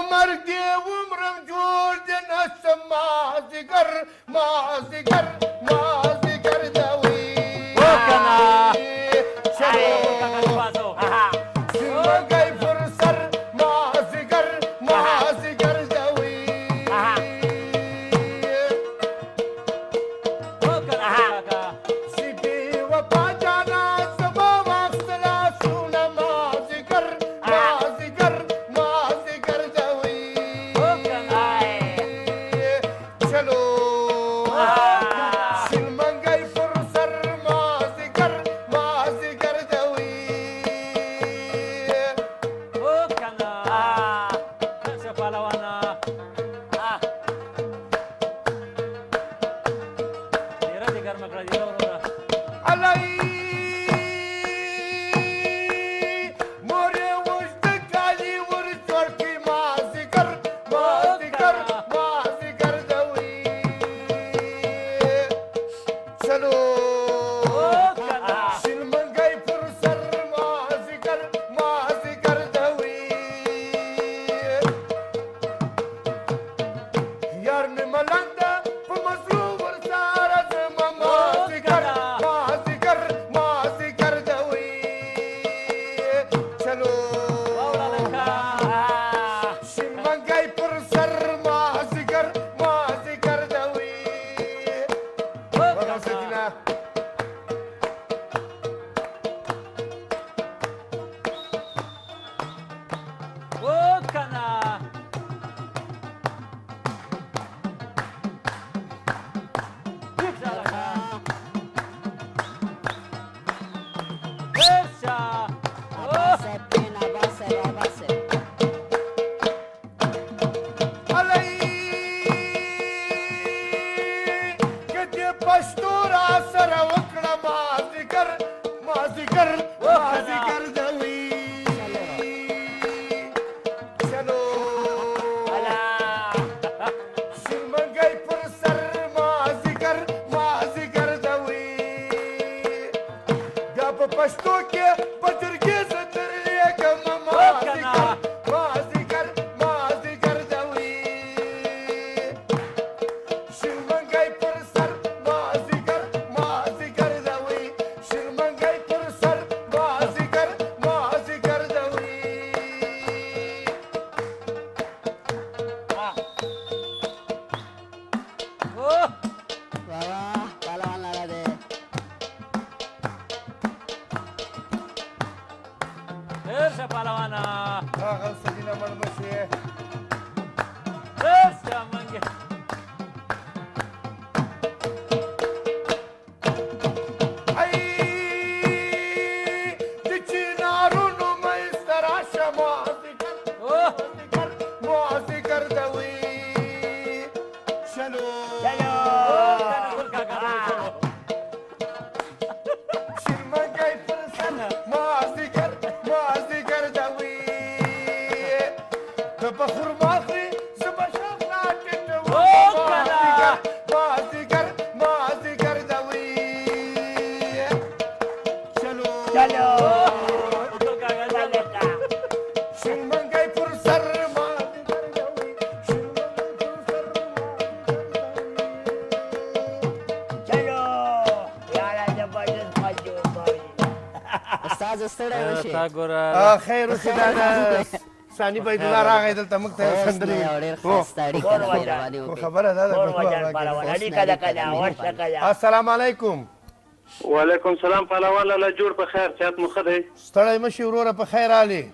عمر دي ومرم جوردن السم ما زقر ما زقر ما な Adelante. پښتو را سره وکړه مازیګر مازیګر مازیګر دوي چلو الا سیمګي پر سر مازیګر مازیګر دوي دا په پښتو کې زر شه پهلوانا هغه سګینه مړ بشي زر شه منګي Mas de راز ستړی وشي تا ګوره خیر اوسېدا د ثانی بيدالله راغی دلته موږ ته سندرې خبره ده السلام علیکم وعلیکم سلام پهلوان لاله جوړ په خیر صحت مو ښه دی ستړی مه شي وروره په خیر رالی